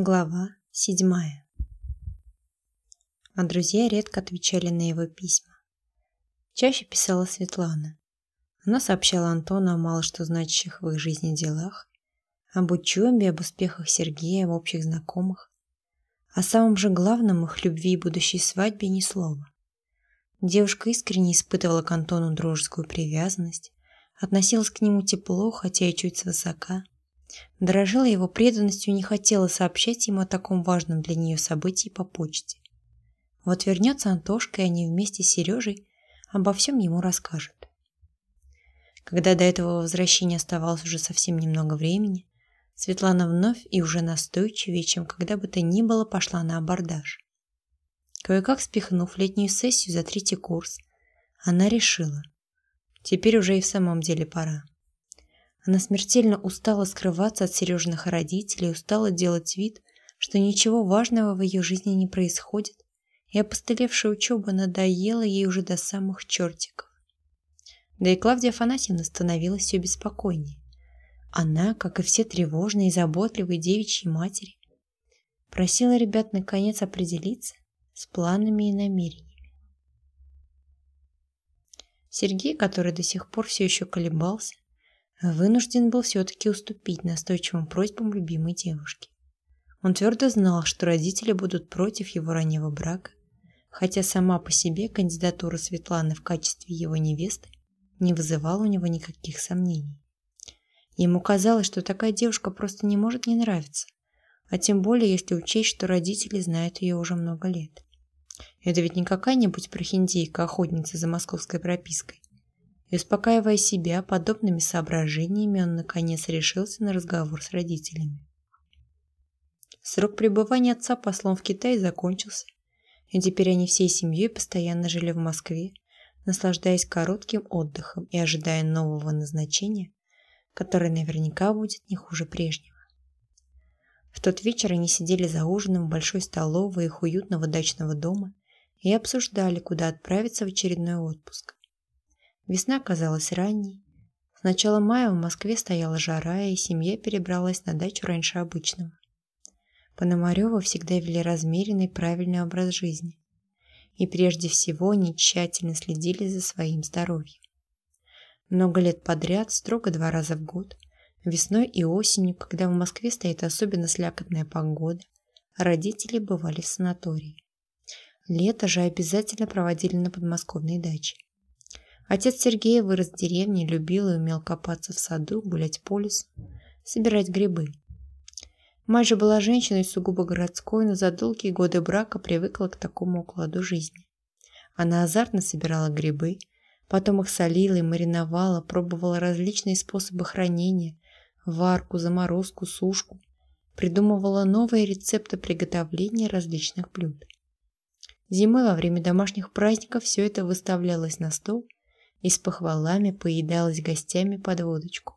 Глава седьмая. А друзья редко отвечали на его письма. Чаще писала Светлана. Она сообщала Антону о мало что значащих в их жизни делах, об учебе, об успехах Сергея, об общих знакомых. О самом же главном их любви и будущей свадьбе ни слова. Девушка искренне испытывала к Антону дружескую привязанность, относилась к нему тепло, хотя и чуть свысока – Дорожила его преданностью и не хотела сообщать ему о таком важном для нее событии по почте. Вот вернется Антошка, и они вместе с Сережей обо всем ему расскажут. Когда до этого возвращения оставалось уже совсем немного времени, Светлана вновь и уже настойчивее, чем когда бы то ни было, пошла на абордаж. Кое-как спихнув летнюю сессию за третий курс, она решила, теперь уже и в самом деле пора. Она смертельно устала скрываться от Сережиных родителей, устала делать вид, что ничего важного в ее жизни не происходит, и опостылевшая учеба надоела ей уже до самых чертиков. Да и Клавдия Афанасьевна становилась все беспокойнее. Она, как и все тревожные и заботливые девичьи матери, просила ребят наконец определиться с планами и намерениями. Сергей, который до сих пор все еще колебался, вынужден был все-таки уступить настойчивым просьбам любимой девушки. Он твердо знал, что родители будут против его раннего брака, хотя сама по себе кандидатура Светланы в качестве его невесты не вызывала у него никаких сомнений. Ему казалось, что такая девушка просто не может не нравиться, а тем более, если учесть, что родители знают ее уже много лет. Это ведь не какая-нибудь прохиндейка-охотница за московской пропиской, и успокаивая себя подобными соображениями, он наконец решился на разговор с родителями. Срок пребывания отца послом в Китае закончился, и теперь они всей семьей постоянно жили в Москве, наслаждаясь коротким отдыхом и ожидая нового назначения, которое наверняка будет не хуже прежнего. В тот вечер они сидели за ужином в большой столовой их уютного дачного дома и обсуждали, куда отправиться в очередной отпуск. Весна казалась ранней. С начала мая в Москве стояла жара, и семья перебралась на дачу раньше обычного. Пономарёвы всегда вели размеренный правильный образ жизни. И прежде всего они тщательно следили за своим здоровьем. Много лет подряд, строго два раза в год, весной и осенью, когда в Москве стоит особенно слякотная погода, родители бывали в санатории. Лето же обязательно проводили на подмосковной даче. Отец Сергея вырос в деревне, любил и умел копаться в саду, гулять по лесу, собирать грибы. Мать же была женщиной сугубо городской, но за долгие годы брака привыкла к такому укладу жизни. Она азартно собирала грибы, потом их солила и мариновала, пробовала различные способы хранения, варку, заморозку, сушку, придумывала новые рецепты приготовления различных блюд. Зимой во время домашних праздников все это выставлялось на стол – и с похвалами поедалась гостями под водочку.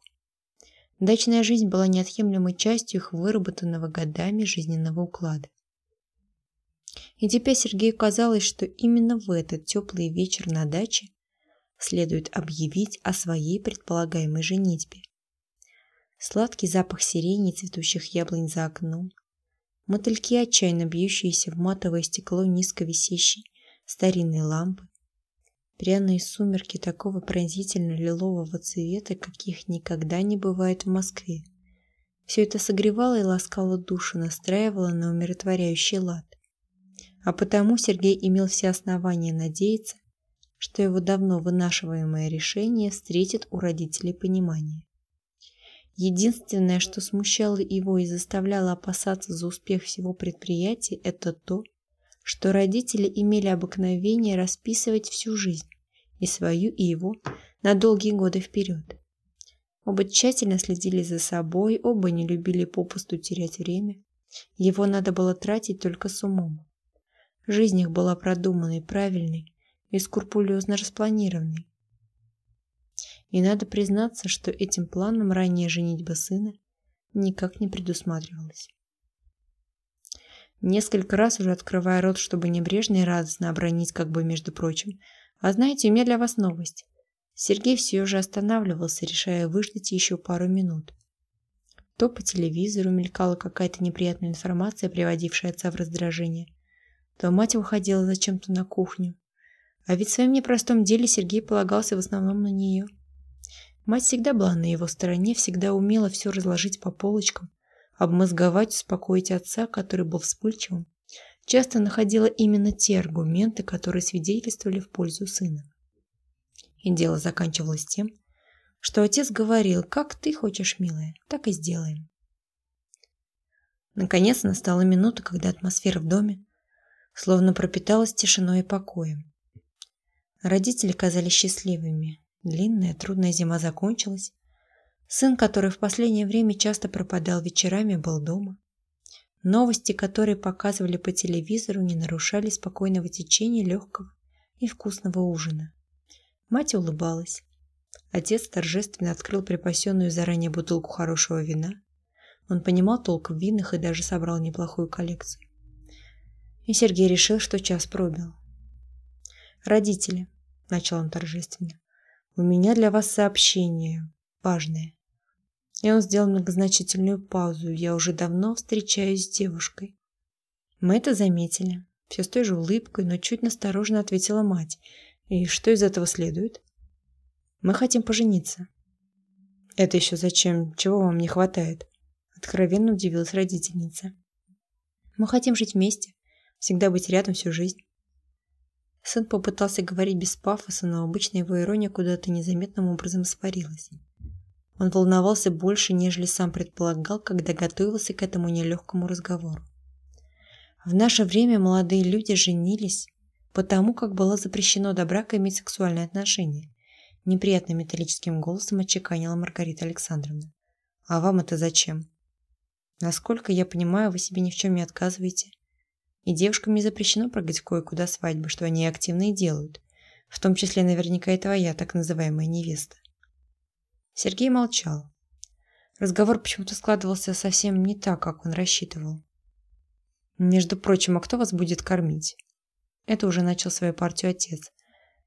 Дачная жизнь была неотъемлемой частью их выработанного годами жизненного уклада. И теперь Сергею казалось, что именно в этот теплый вечер на даче следует объявить о своей предполагаемой женитьбе. Сладкий запах сирени и цветущих яблонь за окном, мотыльки, отчаянно бьющиеся в матовое стекло низко висящей старинной лампы, Пряные сумерки такого пронзительно-лилового цвета, каких никогда не бывает в Москве. Все это согревало и ласкало душу, настраивало на умиротворяющий лад. А потому Сергей имел все основания надеяться, что его давно вынашиваемое решение встретит у родителей понимание. Единственное, что смущало его и заставляло опасаться за успех всего предприятия, это то, что родители имели обыкновение расписывать всю жизнь, и свою, и его, на долгие годы вперед. Оба тщательно следили за собой, оба не любили попусту терять время. Его надо было тратить только с умом. Жизнь их была продуманной, правильной и скрупулезно распланированной. И надо признаться, что этим планом ранее женитьба сына никак не предусматривалась. Несколько раз уже открывая рот, чтобы небрежно и радостно обронить, как бы между прочим, а знаете, у меня для вас новость. Сергей все же останавливался, решая выждать еще пару минут. То по телевизору мелькала какая-то неприятная информация, приводившая отца в раздражение, то мать уходила зачем-то на кухню. А ведь в своем непростом деле Сергей полагался в основном на нее. Мать всегда была на его стороне, всегда умела все разложить по полочкам, обмозговать, успокоить отца, который был вспыльчивым, часто находила именно те аргументы, которые свидетельствовали в пользу сына. И дело заканчивалось тем, что отец говорил, как ты хочешь, милая, так и сделаем. Наконец настала минута, когда атмосфера в доме словно пропиталась тишиной и покоем. Родители казались счастливыми. Длинная, трудная зима закончилась. Сын, который в последнее время часто пропадал вечерами, был дома. Новости, которые показывали по телевизору, не нарушали спокойного течения легкого и вкусного ужина. Мать улыбалась. Отец торжественно открыл припасенную заранее бутылку хорошего вина. Он понимал толк в винах и даже собрал неплохую коллекцию. И Сергей решил, что час пробил. «Родители», — начал он торжественно, — «у меня для вас сообщение важное». И он сделал многозначительную паузу. «Я уже давно встречаюсь с девушкой». Мы это заметили. Все с той же улыбкой, но чуть настороженно ответила мать. «И что из этого следует?» Мы хотим пожениться. Это еще зачем? Чего вам не хватает? Откровенно удивилась родительница. Мы хотим жить вместе, всегда быть рядом всю жизнь. Сын попытался говорить без пафоса, но обычно его ирония куда-то незаметным образом испарилась. Он волновался больше, нежели сам предполагал, когда готовился к этому нелегкому разговору. В наше время молодые люди женились потому, как было запрещено до брака иметь сексуальные отношения неприятным металлическим голосом отчеканила Маргарита Александровна. «А вам это зачем?» «Насколько я понимаю, вы себе ни в чем не отказываете. И девушкам не запрещено прыгать кое-куда свадьбы, что они активно и делают. В том числе наверняка и твоя так называемая невеста». Сергей молчал. Разговор почему-то складывался совсем не так, как он рассчитывал. «Между прочим, а кто вас будет кормить?» Это уже начал свою партию отец,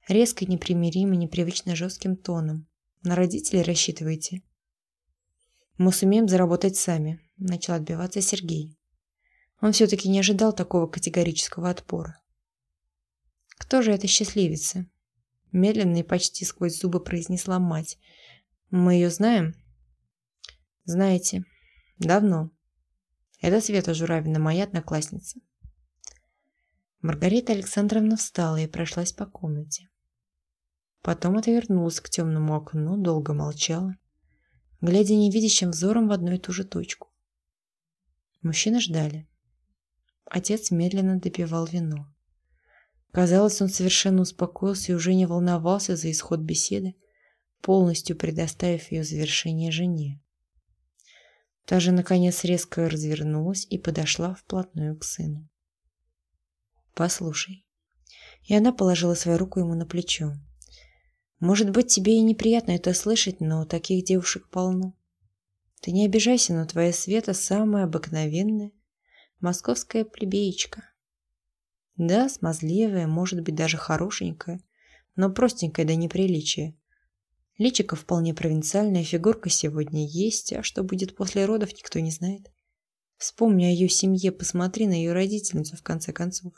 Резко, непримиримо, непривычно жестким тоном. На родителей рассчитываете? Мы сумеем заработать сами, начал отбиваться Сергей. Он все-таки не ожидал такого категорического отпора. Кто же эта счастливица? Медленно и почти сквозь зубы произнесла мать. Мы ее знаем? Знаете, давно. Это Света Журавина, моя одноклассница. Маргарита Александровна встала и прошлась по комнате. Потом отвернулась к темному окну, долго молчала, глядя невидящим взором в одну и ту же точку. Мужчины ждали. Отец медленно допивал вино. Казалось, он совершенно успокоился и уже не волновался за исход беседы, полностью предоставив ее завершение жене. Та же, наконец, резко развернулась и подошла вплотную к сыну. «Послушай». И она положила свою руку ему на плечо. Может быть, тебе и неприятно это слышать, но таких девушек полно. Ты не обижайся, но твоя Света самая обыкновенная московская плебеечка. Да, смазливая, может быть, даже хорошенькая, но простенькая до неприличия. Личико вполне провинциальная, фигурка сегодня есть, а что будет после родов, никто не знает. Вспомни о ее семье, посмотри на ее родительницу в конце концов.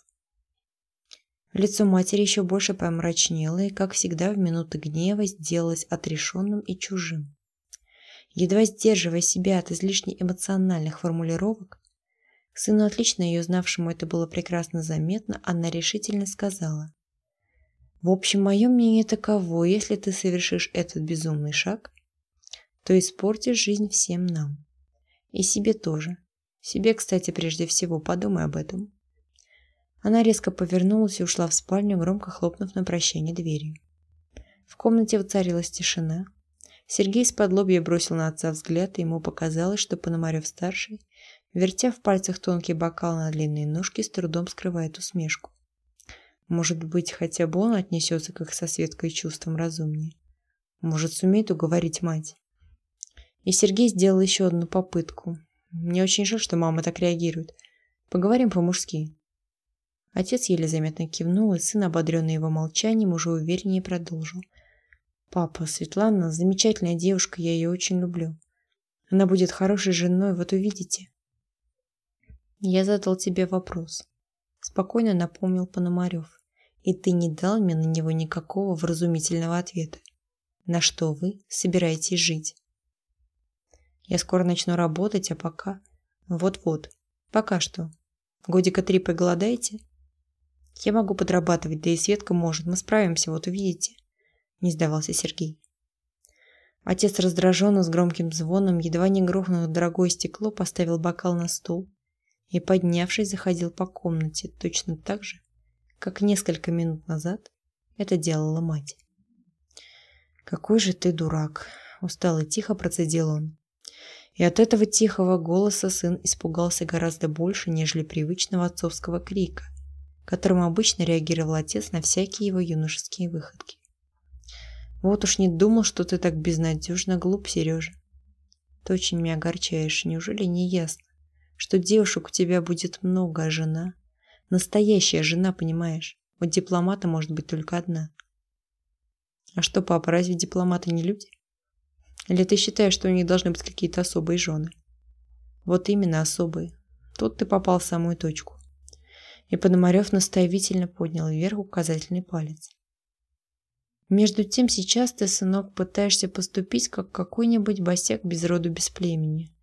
Лицо матери еще больше помрачнело и, как всегда, в минуты гнева сделалось отрешенным и чужим. Едва сдерживая себя от излишне эмоциональных формулировок, сыну, отлично ее знавшему, это было прекрасно заметно, она решительно сказала. «В общем, мое мнение таково, если ты совершишь этот безумный шаг, то испортишь жизнь всем нам. И себе тоже. Себе, кстати, прежде всего, подумай об этом». Она резко повернулась и ушла в спальню, громко хлопнув на прощание дверью. В комнате воцарилась тишина. Сергей с подлобья бросил на отца взгляд, и ему показалось, что Пономарев-старший, вертя в пальцах тонкий бокал на длинные ножки, с трудом скрывает усмешку. Может быть, хотя бы он отнесется к их со Светкой чувством разумнее. Может, сумеет уговорить мать. И Сергей сделал еще одну попытку. Мне очень жаль, что мама так реагирует. Поговорим по-мужски. Отец еле заметно кивнул, и сын, ободренный его молчанием, уже увереннее продолжил. «Папа, Светлана, замечательная девушка, я ее очень люблю. Она будет хорошей женой, вот увидите. Я задал тебе вопрос. Спокойно напомнил Пономарев. И ты не дал мне на него никакого вразумительного ответа. На что вы собираетесь жить? Я скоро начну работать, а пока... Вот-вот. Пока что. Годика три проголодаете? Я могу подрабатывать, да и Светка может. Мы справимся, вот увидите. Не сдавался Сергей. Отец раздраженно с громким звоном, едва не грохнув дорогое стекло, поставил бокал на стол и, поднявшись, заходил по комнате точно так же, как несколько минут назад это делала мать. «Какой же ты дурак!» – устал и тихо процедил он. И от этого тихого голоса сын испугался гораздо больше, нежели привычного отцовского крика, которым обычно реагировал отец на всякие его юношеские выходки. Вот уж не думал, что ты так безнадежно глуп, Сережа. Ты очень меня огорчаешь. Неужели не ясно, что девушек у тебя будет много, а жена? Настоящая жена, понимаешь? Вот дипломата может быть только одна. А что, папа, разве дипломаты не люди? Или ты считаешь, что у них должны быть какие-то особые жены? Вот именно особые. Тут ты попал в самую точку. И Пономарев наставительно поднял вверх указательный палец. Между тем сейчас ты, сынок, пытаешься поступить, как какой-нибудь босяк без роду без племени.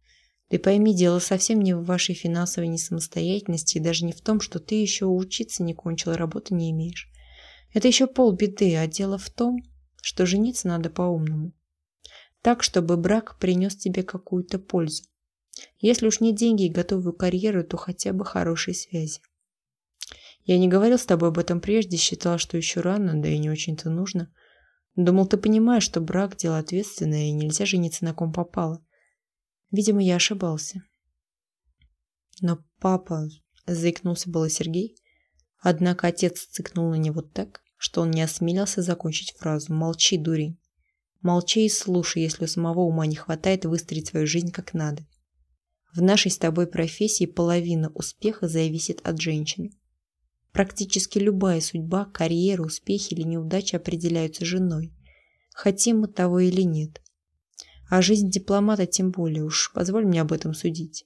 Ты пойми, дело совсем не в вашей финансовой несамостоятельности и даже не в том, что ты еще учиться не кончил и работы не имеешь. Это еще полбеды, а дело в том, что жениться надо по-умному. Так, чтобы брак принес тебе какую-то пользу. Если уж не деньги и готовую карьеру, то хотя бы хорошие связи. Я не говорил с тобой об этом прежде, считал, что еще рано, да и не очень-то нужно. Думал, ты понимаешь, что брак – дело ответственное, и нельзя жениться на ком попало. Видимо, я ошибался. Но папа, заикнулся было Сергей, однако отец цыкнул на него так, что он не осмелился закончить фразу «Молчи, дурень». Молчи и слушай, если у самого ума не хватает выстроить свою жизнь как надо. В нашей с тобой профессии половина успеха зависит от женщины. Практически любая судьба, карьера, успехи или неудачи определяются женой. Хотим мы того или нет. А жизнь дипломата тем более уж, позволь мне об этом судить.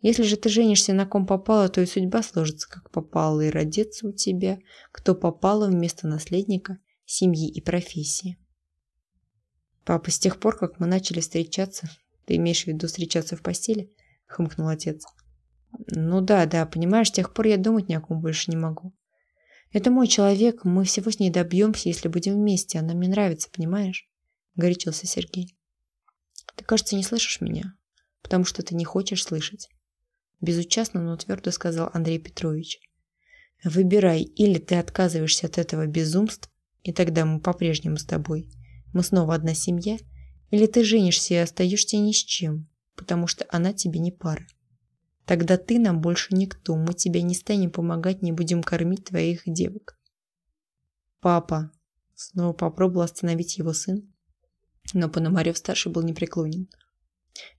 Если же ты женишься на ком попало, то и судьба сложится как попало, и родится у тебя, кто попало вместо наследника, семьи и профессии. Папа, с тех пор, как мы начали встречаться, ты имеешь в виду встречаться в постели? Хмыкнул отец. Ну да, да, понимаешь, с тех пор я думать ни о ком больше не могу. Это мой человек, мы всего с ней добьемся, если будем вместе. Она мне нравится, понимаешь? Горячился Сергей. Ты, кажется, не слышишь меня, потому что ты не хочешь слышать. Безучастно, но твердо сказал Андрей Петрович. Выбирай, или ты отказываешься от этого безумства, и тогда мы по-прежнему с тобой. Мы снова одна семья, или ты женишься и остаешься ни с чем, потому что она тебе не пара. Тогда ты нам больше никто, мы тебе не станем помогать, не будем кормить твоих девок. Папа. Снова попробовал остановить его сын, но Пономарев-старший был непреклонен.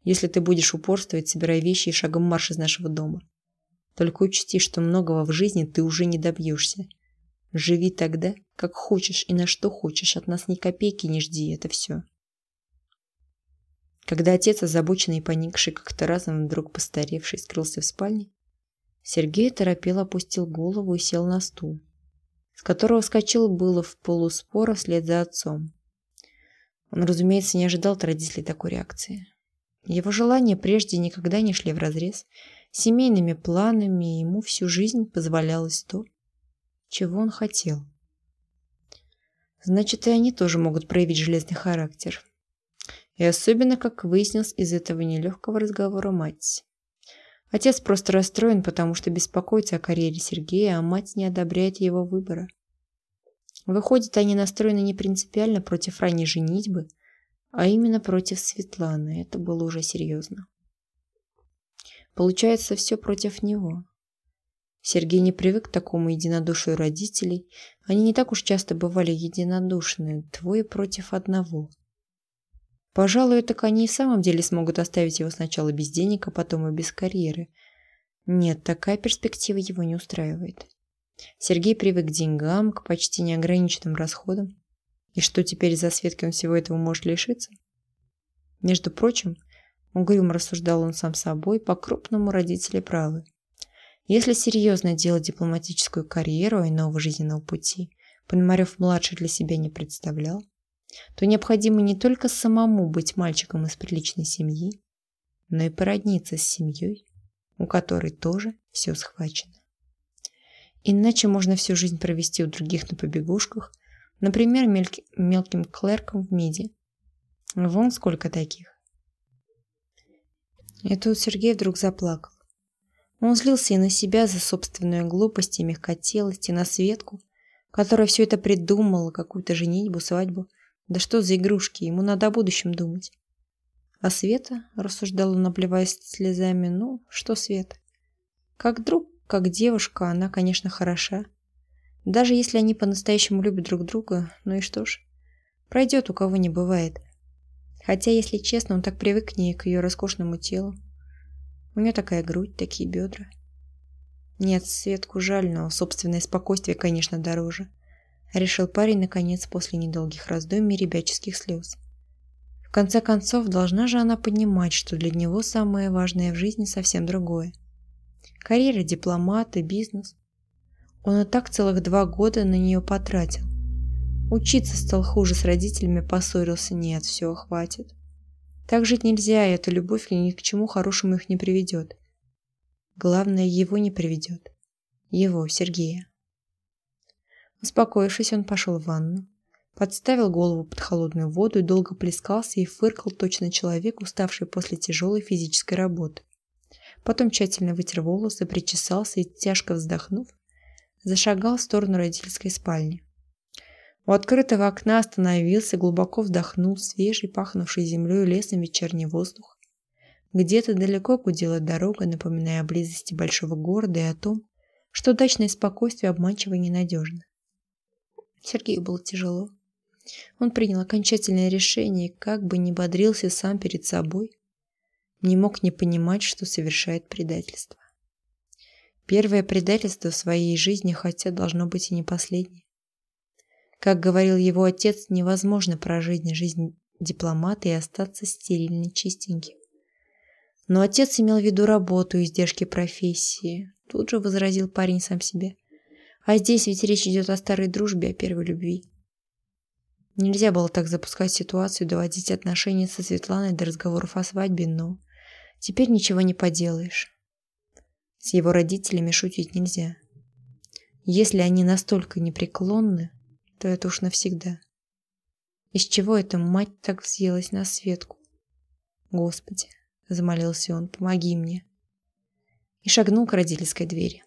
Если ты будешь упорствовать, собирай вещи и шагом марш из нашего дома. Только учти, что многого в жизни ты уже не добьешься. Живи тогда, как хочешь и на что хочешь, от нас ни копейки не жди, это все. Когда отец, озабоченный и поникший, как-то разом вдруг постаревший, скрылся в спальне, Сергей торопело опустил голову и сел на стул, с которого вскочил было в полуспора вслед за отцом. Он, разумеется, не ожидал от родителей такой реакции. Его желания прежде никогда не шли вразрез с семейными планами, и ему всю жизнь позволялось то, чего он хотел. Значит, и они тоже могут проявить железный характер. И особенно, как выяснилось из этого нелегкого разговора мать. Отец просто расстроен, потому что беспокоится о карьере Сергея, а мать не одобряет его выбора. Выходит, они настроены не принципиально против ранней женитьбы, а именно против Светланы. Это было уже серьезно. Получается, все против него. Сергей не привык к такому единодушию родителей. Они не так уж часто бывали единодушны, двое против одного. Пожалуй, так они и в самом деле смогут оставить его сначала без денег, а потом и без карьеры. Нет, такая перспектива его не устраивает. Сергей привык к деньгам, к почти неограниченным расходам. И что теперь за Светкой он всего этого может лишиться? Между прочим, Угрюмо рассуждал он сам собой, по-крупному родители правы. Если серьезно делать дипломатическую карьеру и нового жизненного пути, Пономарев-младший для себя не представлял, то необходимо не только самому быть мальчиком из приличной семьи, но и породниться с семьей, у которой тоже все схвачено. Иначе можно всю жизнь провести у других на побегушках, например, мелким клерком в МИДе. Вон сколько таких. И тут Сергей вдруг заплакал. Он злился и на себя за собственную глупость и мягкотелость, и на Светку, которая все это придумала, какую-то женитьбу, свадьбу. Да что за игрушки, ему надо о будущем думать. А Света, рассуждала он, обливаясь слезами, ну, что Света? Как друг, как девушка, она, конечно, хороша. Даже если они по-настоящему любят друг друга, ну и что ж, пройдет, у кого не бывает. Хотя, если честно, он так привык к ней, к ее роскошному телу. У нее такая грудь, такие бедра. Нет, Светку жаль, но собственное спокойствие, конечно, дороже. Решил парень, наконец, после недолгих раздумий ребяческих слез. В конце концов, должна же она понимать, что для него самое важное в жизни совсем другое. Карьера дипломата, бизнес. Он и так целых два года на нее потратил. Учиться стал хуже, с родителями поссорился. Нет, все, хватит. Так жить нельзя, и эта любовь ни к чему хорошему их не приведет. Главное, его не приведет. Его, Сергея. Успокоившись, он пошел в ванну, подставил голову под холодную воду и долго плескался и фыркал точно человек, уставший после тяжелой физической работы. Потом тщательно вытер волосы, причесался и, тяжко вздохнув, зашагал в сторону родительской спальни. У открытого окна остановился, глубоко вдохнул свежий, пахнувший землей и лесом вечерний воздух. Где-то далеко гудела дорога, напоминая о близости большого города и о том, что дачное спокойствие обманчиво и ненадежно. Сергею было тяжело. Он принял окончательное решение, как бы ни бодрился сам перед собой, не мог не понимать, что совершает предательство. Первое предательство в своей жизни, хотя должно быть и не последнее. Как говорил его отец, невозможно прожить жизнь дипломата и остаться стерильно чистеньким. Но отец имел в виду работу и издержки профессии. Тут же возразил парень сам себе. А здесь ведь речь идет о старой дружбе, о первой любви. Нельзя было так запускать ситуацию, доводить отношения со Светланой до разговоров о свадьбе, но теперь ничего не поделаешь. С его родителями шутить нельзя. Если они настолько непреклонны, то это уж навсегда. Из чего эта мать так взъелась на Светку? Господи, замолился он, помоги мне. И шагнул к родительской двери.